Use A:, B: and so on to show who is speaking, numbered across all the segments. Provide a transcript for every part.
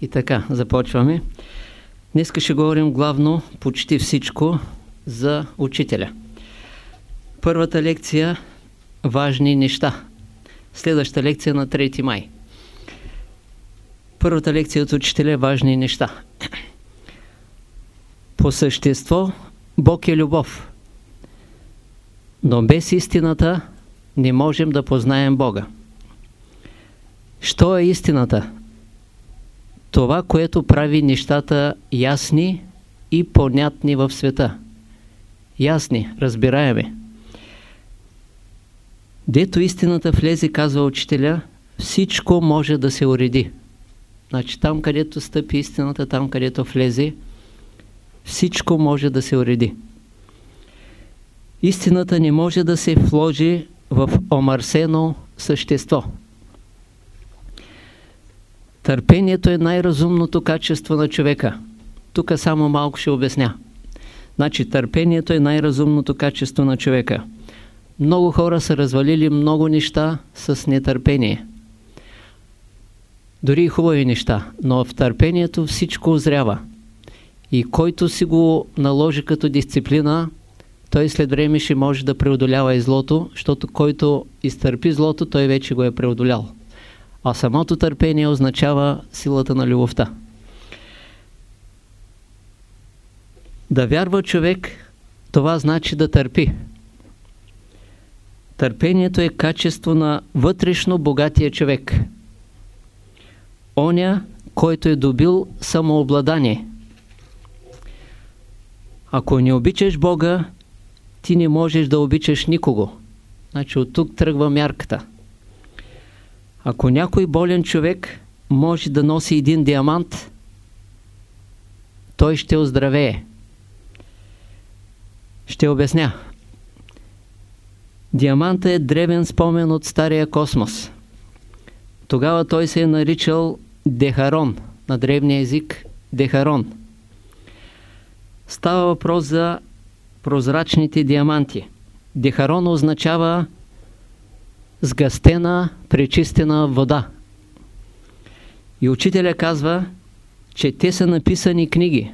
A: И така, започваме. Днес ще говорим главно почти всичко за учителя. Първата лекция – важни неща. Следващата лекция на 3 май. Първата лекция от учителя важни неща. По същество Бог е любов. Но без истината не можем да познаем Бога. Що е истината? Това, което прави нещата ясни и понятни в света. Ясни, разбираеми. Дето истината влезе, казва учителя, всичко може да се уреди. Значи там, където стъпи истината, там, където влезе, всичко може да се уреди. Истината не може да се вложи в омърсено същество. Търпението е най-разумното качество на човека. Тук само малко ще обясня. Значи търпението е най-разумното качество на човека. Много хора са развалили много неща с нетърпение. Дори и хубави неща, но в търпението всичко озрява. И който си го наложи като дисциплина, той след време ще може да преодолява и злото, защото който изтърпи злото, той вече го е преодолял. А самото търпение означава силата на любовта. Да вярва човек, това значи да търпи. Търпението е качество на вътрешно богатия човек. Оня, който е добил самообладание. Ако не обичаш Бога, ти не можеш да обичаш никого. Значи от тук тръгва мярката. Ако някой болен човек може да носи един диамант, той ще оздравее. Ще обясня. Диамантът е древен спомен от Стария космос. Тогава той се е наричал Дехарон, на древния език Дехарон. Става въпрос за прозрачните диаманти. Дехарон означава сгъстена, пречистена вода. И учителя казва, че те са написани книги,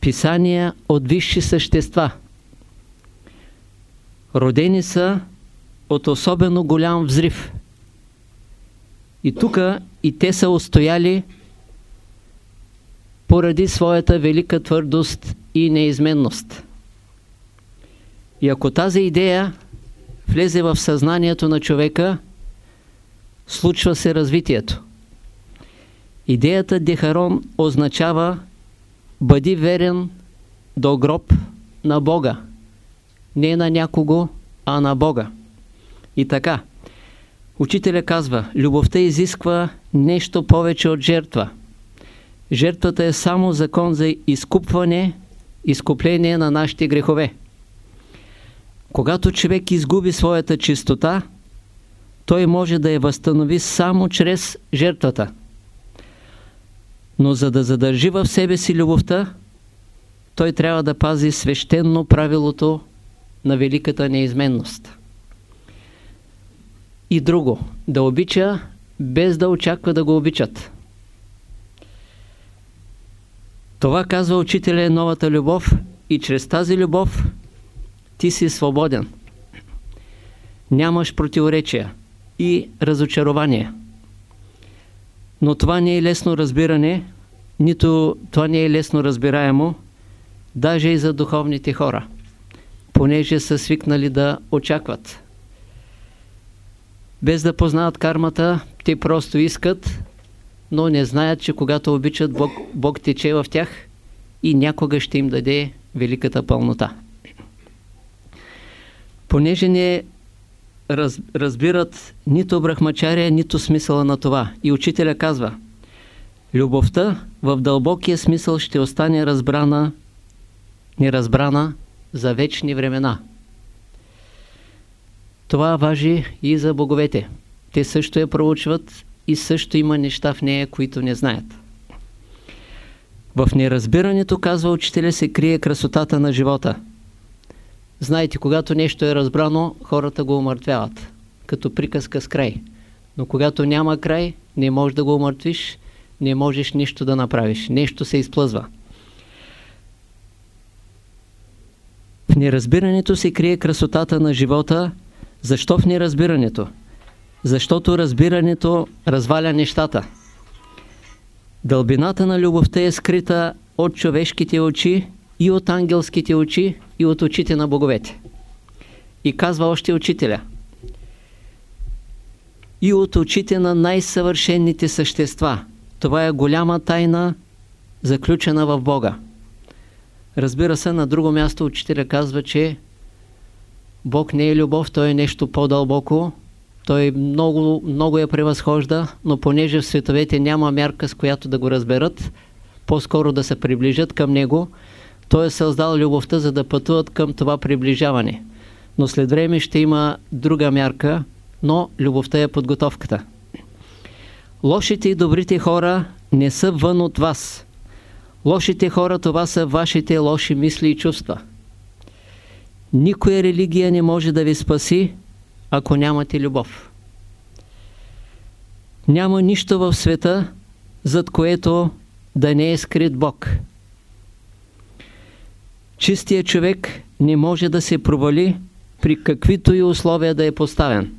A: писания от висши същества. Родени са от особено голям взрив. И тук и те са устояли поради своята велика твърдост и неизменност. И ако тази идея влезе в съзнанието на човека, случва се развитието. Идеята Дехарон означава бъди верен до гроб на Бога. Не на някого, а на Бога. И така, учителя казва, любовта изисква нещо повече от жертва. Жертвата е само закон за изкупване, изкупление на нашите грехове. Когато човек изгуби своята чистота, той може да я възстанови само чрез жертвата. Но за да задържи в себе си любовта, той трябва да пази свещенно правилото на великата неизменност. И друго, да обича без да очаква да го обичат. Това казва учителя е новата любов и чрез тази любов ти си свободен. Нямаш противоречия и разочарование. Но това не е лесно разбиране, нито това не е лесно разбираемо, даже и за духовните хора, понеже са свикнали да очакват. Без да познават кармата, те просто искат, но не знаят, че когато обичат Бог, Бог тече в тях и някога ще им даде великата пълнота понеже не раз, разбират нито брахмачария, нито смисъла на това. И учителя казва, любовта в дълбокия смисъл ще остане разбрана, неразбрана за вечни времена. Това важи и за боговете. Те също я проучват и също има неща в нея, които не знаят. В неразбирането, казва учителя, се крие красотата на живота – Знаете, когато нещо е разбрано, хората го умъртвяват, като приказка с край. Но когато няма край, не можеш да го умъртвиш, не можеш нищо да направиш. Нещо се изплъзва. В неразбирането се крие красотата на живота. Защо в неразбирането? Защото разбирането разваля нещата. Дълбината на любовта е скрита от човешките очи и от ангелските очи и от очите на боговете. И казва още учителя. И от очите на най-съвършенните същества. Това е голяма тайна, заключена в Бога. Разбира се, на друго място учителя казва, че Бог не е любов, Той е нещо по-дълбоко, Той много, много я превъзхожда, но понеже в световете няма мярка с която да го разберат, по-скоро да се приближат към Него, Той е създал любовта, за да пътуват към това приближаване. Но след време ще има друга мярка, но любовта е подготовката. Лошите и добрите хора не са вън от вас. Лошите хора, това са вашите лоши мисли и чувства. Никоя религия не може да ви спаси, ако нямате любов. Няма нищо в света, зад което да не е скрит Бог. Чистият човек не може да се провали при каквито и условия да е поставен.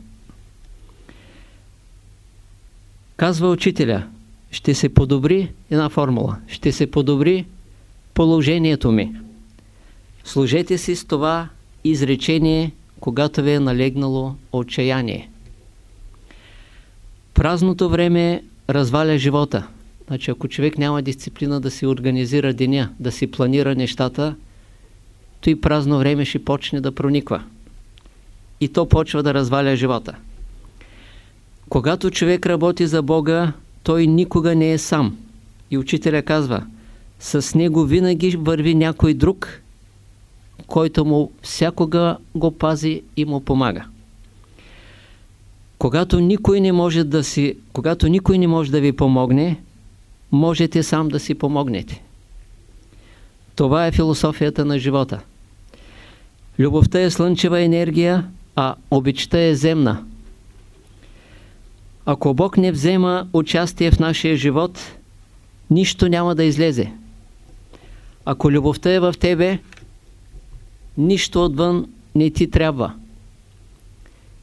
A: Казва учителя – ще се подобри една формула. Ще се подобри положението ми. Служете си с това изречение, когато ви е налегнало отчаяние. Празното време разваля живота. Значи, ако човек няма дисциплина да си организира деня, да си планира нещата, то и празно време ще почне да прониква. И то почва да разваля живота. Когато човек работи за Бога, той никога не е сам. И учителя казва, с него винаги върви някой друг, който му всякога го пази и му помага. Когато никой не може да си, когато никой не може да ви помогне, можете сам да си помогнете. Това е философията на живота. Любовта е слънчева енергия, а обичта е земна. Ако Бог не взема участие в нашия живот, нищо няма да излезе. Ако любовта е в тебе, нищо отвън не ти трябва.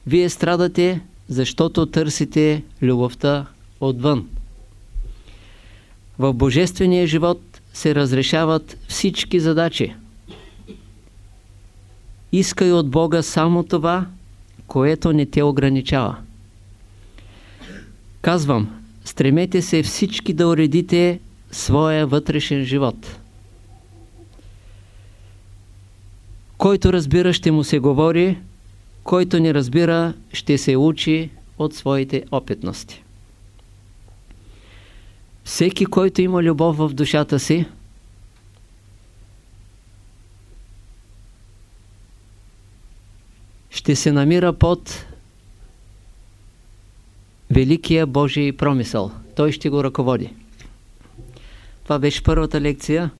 A: Вие страдате, защото търсите любовта отвън. В Божествения живот се разрешават всички задачи. Искай от Бога само това, което не те ограничава. Казвам, стремете се всички да уредите своя вътрешен живот. Който разбира, ще му се говори, който не разбира, ще се учи от своите опитности. Всеки, който има любов в душата си, ще се намира под великия Божий промисъл. Той ще го ръководи. Това беше първата лекция.